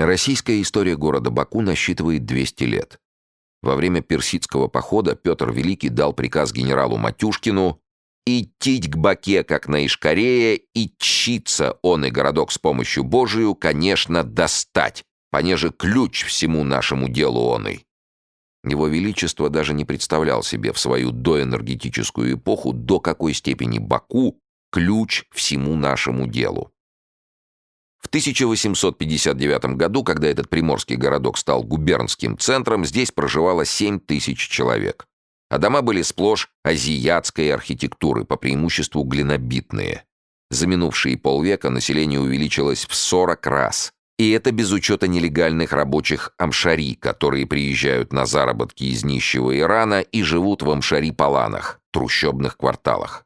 Российская история города Баку насчитывает 200 лет. Во время персидского похода Петр Великий дал приказ генералу Матюшкину «Идти к Баке, как на Ишкарее, и читься он и городок с помощью Божию, конечно, достать, понеже ключ всему нашему делу он и». Его Величество даже не представлял себе в свою доэнергетическую эпоху, до какой степени Баку — ключ всему нашему делу. В 1859 году, когда этот приморский городок стал губернским центром, здесь проживало 7 тысяч человек. А дома были сплошь азиатской архитектуры, по преимуществу глинобитные. За минувшие полвека население увеличилось в 40 раз. И это без учета нелегальных рабочих амшари, которые приезжают на заработки из нищего Ирана и живут в амшари-паланах, трущобных кварталах.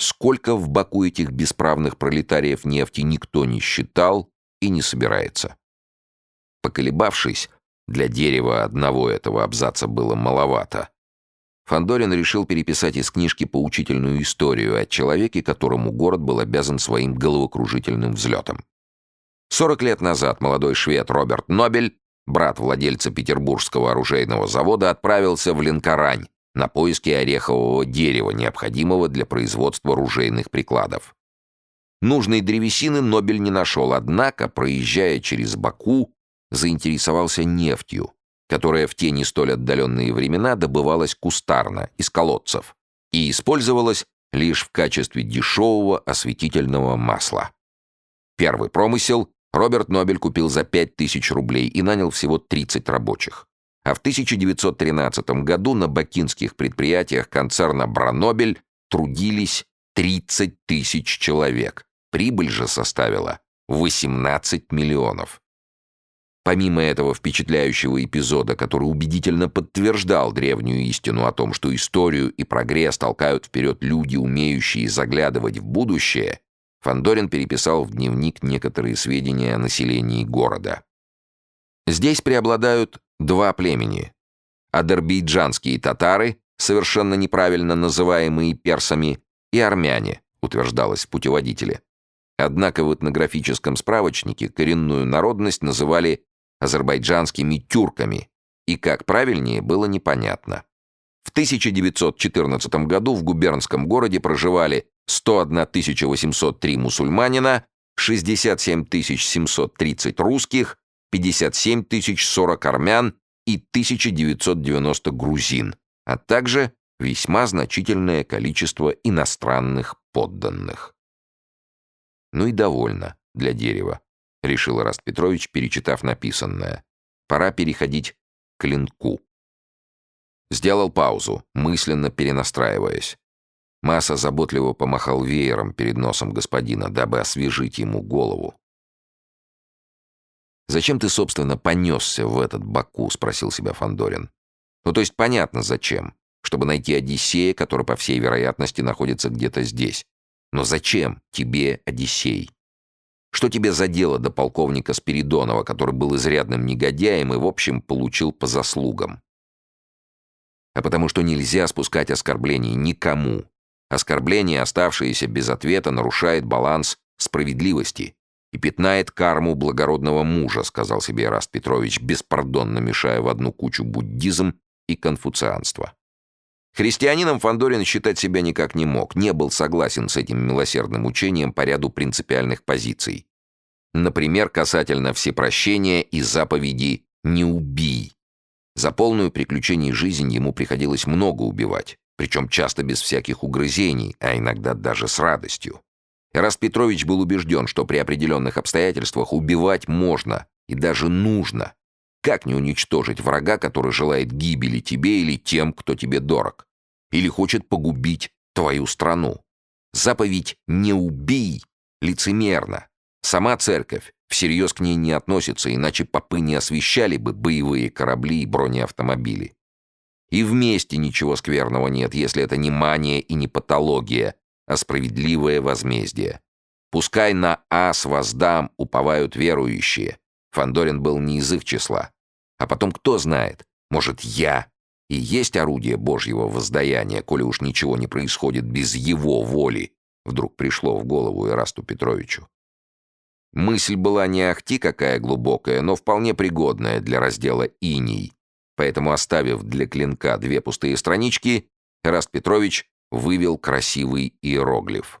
Сколько в Баку этих бесправных пролетариев нефти никто не считал и не собирается. Поколебавшись, для дерева одного этого абзаца было маловато. Фандорин решил переписать из книжки поучительную историю о человеке, которому город был обязан своим головокружительным взлетом. 40 лет назад молодой швед Роберт Нобель, брат владельца Петербургского оружейного завода, отправился в Ленкорань, на поиски орехового дерева, необходимого для производства ружейных прикладов. Нужной древесины Нобель не нашел, однако, проезжая через Баку, заинтересовался нефтью, которая в те не столь отдаленные времена добывалась кустарно, из колодцев, и использовалась лишь в качестве дешевого осветительного масла. Первый промысел Роберт Нобель купил за 5000 рублей и нанял всего 30 рабочих. А в 1913 году на бакинских предприятиях концерна «Бранобель» трудились 30 тысяч человек. Прибыль же составила 18 миллионов. Помимо этого впечатляющего эпизода, который убедительно подтверждал древнюю истину о том, что историю и прогресс толкают вперед люди, умеющие заглядывать в будущее, Фандорин переписал в дневник некоторые сведения о населении города. Здесь преобладают два племени. Адербейджанские татары, совершенно неправильно называемые персами, и армяне, утверждалось в путеводителе. Однако в этнографическом справочнике коренную народность называли азербайджанскими тюрками, и как правильнее было непонятно. В 1914 году в губернском городе проживали 101 803 мусульманина, 67 730 русских, 57 040 армян и 1990 грузин, а также весьма значительное количество иностранных подданных. Ну и довольно для дерева, решил Раст Петрович, перечитав написанное. Пора переходить к клинку. Сделал паузу, мысленно перенастраиваясь. Масса заботливо помахал веером перед носом господина, дабы освежить ему голову. «Зачем ты, собственно, понесся в этот Баку?» — спросил себя Фандорин. «Ну, то есть понятно, зачем. Чтобы найти Одиссея, который, по всей вероятности, находится где-то здесь. Но зачем тебе Одиссей? Что тебе за дело до полковника Спиридонова, который был изрядным негодяем и, в общем, получил по заслугам? А потому что нельзя спускать оскорбления никому. Оскорбление, оставшееся без ответа, нарушает баланс справедливости и пятнает карму благородного мужа, сказал себе Ираст Петрович, беспардонно мешая в одну кучу буддизм и конфуцианство. Христианином Фандорин считать себя никак не мог, не был согласен с этим милосердным учением по ряду принципиальных позиций. Например, касательно всепрощения и заповеди «не убий». За полную приключений жизнь ему приходилось много убивать, причем часто без всяких угрызений, а иногда даже с радостью. Раз Петрович был убежден, что при определенных обстоятельствах убивать можно и даже нужно. Как не уничтожить врага, который желает гибели тебе или тем, кто тебе дорог? Или хочет погубить твою страну? Заповедь «не убий» лицемерно. Сама церковь всерьез к ней не относится, иначе попы не освещали бы боевые корабли и бронеавтомобили. И вместе ничего скверного нет, если это не мания и не патология, а справедливое возмездие. Пускай на ас воздам уповают верующие. Фандорин был не из их числа. А потом кто знает, может, я и есть орудие Божьего воздаяния, коли уж ничего не происходит без его воли, вдруг пришло в голову Ирасту Петровичу. Мысль была не ахти какая глубокая, но вполне пригодная для раздела иней. Поэтому, оставив для клинка две пустые странички, Раст Петрович вывел красивый иероглиф.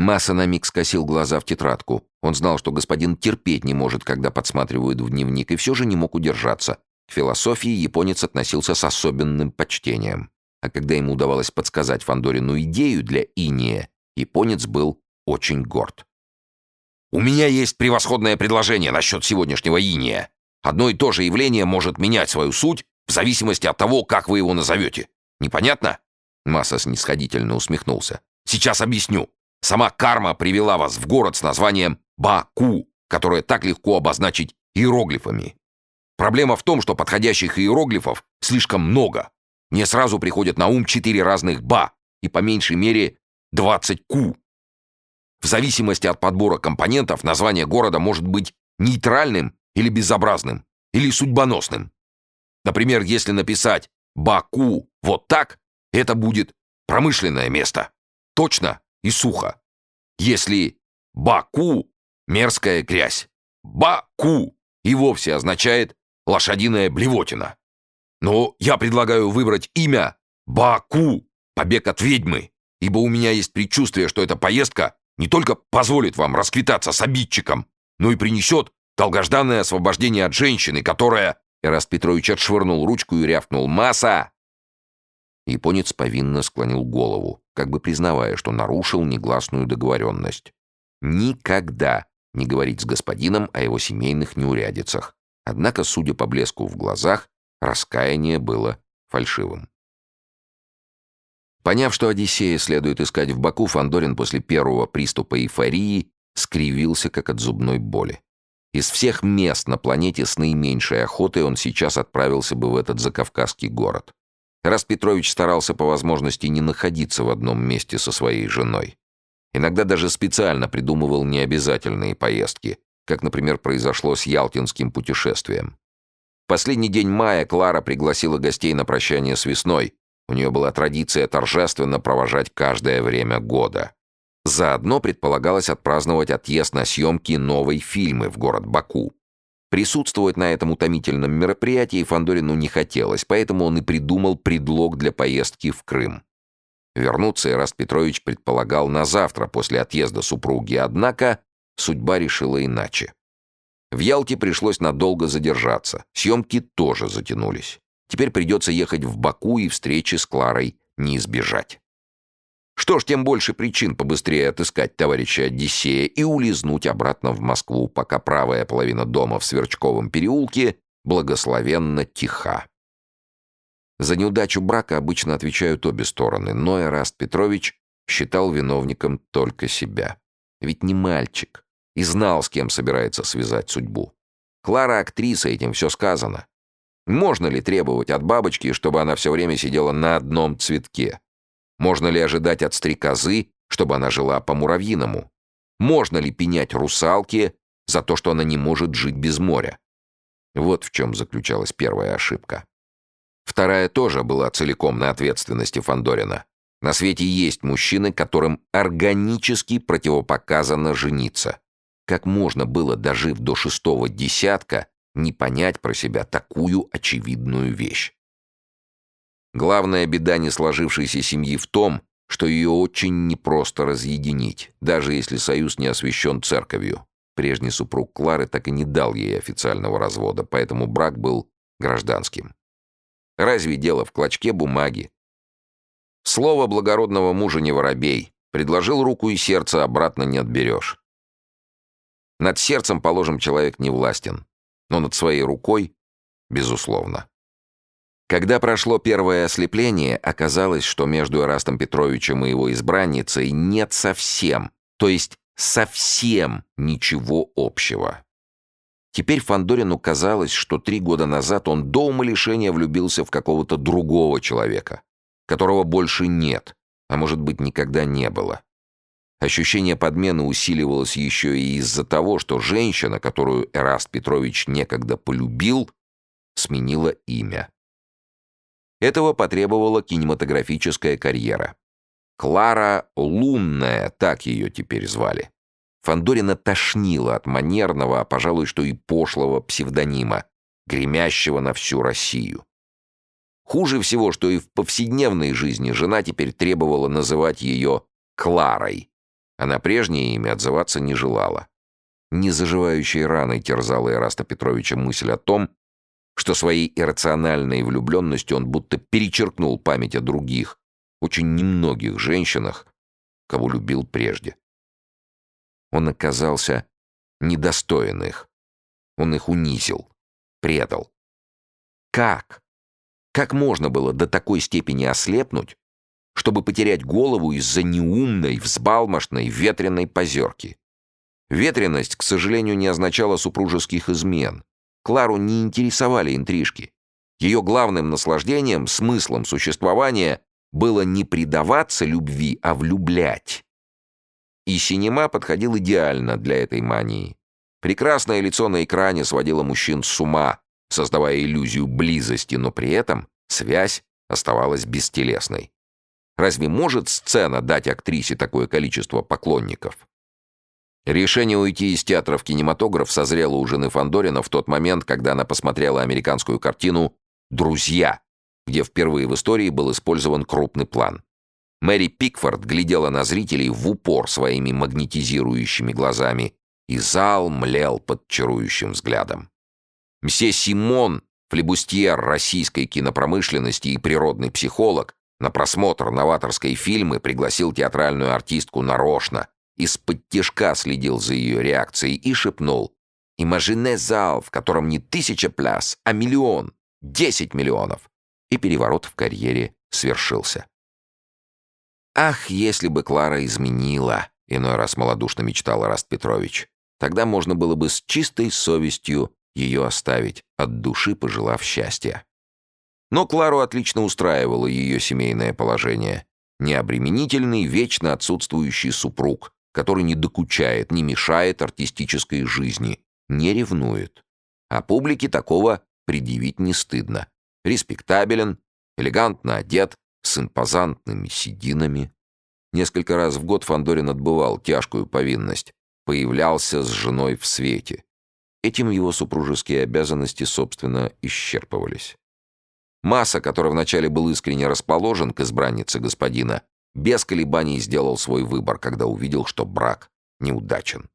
Масса на миг скосил глаза в тетрадку. Он знал, что господин терпеть не может, когда подсматривают в дневник, и все же не мог удержаться. К философии японец относился с особенным почтением. А когда ему удавалось подсказать Фандорину идею для иния, японец был очень горд. «У меня есть превосходное предложение насчет сегодняшнего иния. Одно и то же явление может менять свою суть в зависимости от того, как вы его назовете. Непонятно?» Масса снисходительно усмехнулся. «Сейчас объясню. Сама карма привела вас в город с названием Баку, которое так легко обозначить иероглифами. Проблема в том, что подходящих иероглифов слишком много. Мне сразу приходят на ум четыре разных «ба» и по меньшей мере 20 «ку». В зависимости от подбора компонентов название города может быть нейтральным или безобразным, или судьбоносным. Например, если написать «Баку» вот так, это будет промышленное место. Точно и сухо. Если «Баку» — мерзкая грязь, «Баку» и вовсе означает лошадиная блевотина. Но я предлагаю выбрать имя Баку, побег от ведьмы, ибо у меня есть предчувствие, что эта поездка не только позволит вам расквитаться с обидчиком, но и принесет долгожданное освобождение от женщины, которая...» Эраст Петрович отшвырнул ручку и рявкнул «Масса!» Японец повинно склонил голову, как бы признавая, что нарушил негласную договоренность. Никогда не говорить с господином о его семейных неурядицах. Однако, судя по блеску в глазах, раскаяние было фальшивым. Поняв, что Одиссея следует искать в Баку, Фандорин после первого приступа эйфории скривился, как от зубной боли. Из всех мест на планете с наименьшей охотой он сейчас отправился бы в этот закавказский город. Раз Петрович старался по возможности не находиться в одном месте со своей женой. Иногда даже специально придумывал необязательные поездки, как, например, произошло с ялтинским путешествием. Последний день мая Клара пригласила гостей на прощание с весной. У нее была традиция торжественно провожать каждое время года. Заодно предполагалось отпраздновать отъезд на съемки новой фильмы в город Баку. Присутствовать на этом утомительном мероприятии Фандорину не хотелось, поэтому он и придумал предлог для поездки в Крым. Вернуться Ираст Петрович предполагал на завтра после отъезда супруги, однако судьба решила иначе. В Ялте пришлось надолго задержаться, съемки тоже затянулись. Теперь придется ехать в Баку и встречи с Кларой не избежать. Что ж, тем больше причин побыстрее отыскать товарища Одиссея и улизнуть обратно в Москву, пока правая половина дома в Сверчковом переулке благословенно тиха. За неудачу брака обычно отвечают обе стороны, но Эраст Петрович считал виновником только себя. Ведь не мальчик и знал, с кем собирается связать судьбу. Клара актриса, этим все сказано. Можно ли требовать от бабочки, чтобы она все время сидела на одном цветке? Можно ли ожидать от стрекозы, чтобы она жила по-муравьиному? Можно ли пенять русалке за то, что она не может жить без моря? Вот в чем заключалась первая ошибка. Вторая тоже была целиком на ответственности Фандорина. На свете есть мужчины, которым органически противопоказано жениться. Как можно было, дожив до шестого десятка, не понять про себя такую очевидную вещь? Главная беда не сложившейся семьи в том, что ее очень непросто разъединить, даже если союз не освящен церковью. Прежний супруг Клары так и не дал ей официального развода, поэтому брак был гражданским. Разве дело в клочке бумаги? Слово благородного мужа не воробей. Предложил руку и сердце, обратно не отберешь. Над сердцем, положим, человек не властен, но над своей рукой — безусловно. Когда прошло первое ослепление, оказалось, что между Эрастом Петровичем и его избранницей нет совсем, то есть совсем ничего общего. Теперь Фандорину казалось, что три года назад он до умалишения влюбился в какого-то другого человека, которого больше нет, а может быть никогда не было. Ощущение подмены усиливалось еще и из-за того, что женщина, которую Эраст Петрович некогда полюбил, сменила имя. Этого потребовала кинематографическая карьера. Клара Лунная, так ее теперь звали. Фандорина тошнило от манерного, а, пожалуй, что и пошлого псевдонима, гремящего на всю Россию. Хуже всего, что и в повседневной жизни жена теперь требовала называть ее Кларой, а на прежнее имя отзываться не желала. Незаживающей раной терзала Ираста Петровича мысль о том, что своей иррациональной влюбленностью он будто перечеркнул память о других, очень немногих женщинах, кого любил прежде. Он оказался недостоин их. Он их унизил, предал. Как? Как можно было до такой степени ослепнуть, чтобы потерять голову из-за неумной, взбалмошной, ветреной позерки? Ветренность, к сожалению, не означала супружеских измен. Клару не интересовали интрижки. Ее главным наслаждением, смыслом существования было не предаваться любви, а влюблять. И синема подходил идеально для этой мании. Прекрасное лицо на экране сводило мужчин с ума, создавая иллюзию близости, но при этом связь оставалась бестелесной. Разве может сцена дать актрисе такое количество поклонников? Решение уйти из театра в кинематограф созрело у жены Фандорина в тот момент, когда она посмотрела американскую картину «Друзья», где впервые в истории был использован крупный план. Мэри Пикфорд глядела на зрителей в упор своими магнетизирующими глазами, и зал млел под чарующим взглядом. Мсье Симон, флебустьер российской кинопромышленности и природный психолог, на просмотр новаторской фильмы пригласил театральную артистку нарочно, из-под тяжка следил за ее реакцией и шепнул «Имажине зал, в котором не тысяча пляс, а миллион, десять миллионов!» И переворот в карьере свершился. «Ах, если бы Клара изменила!» — иной раз малодушно мечтал Раст Петрович. Тогда можно было бы с чистой совестью ее оставить, от души пожелав счастья. Но Клару отлично устраивало ее семейное положение. Необременительный, вечно отсутствующий супруг, который не докучает, не мешает артистической жизни, не ревнует. А публике такого предъявить не стыдно. Респектабелен, элегантно одет, с импозантными сединами. Несколько раз в год Фандорин отбывал тяжкую повинность, появлялся с женой в свете. Этим его супружеские обязанности, собственно, исчерпывались. Масса, который вначале был искренне расположен к избраннице господина, без колебаний сделал свой выбор, когда увидел, что брак неудачен.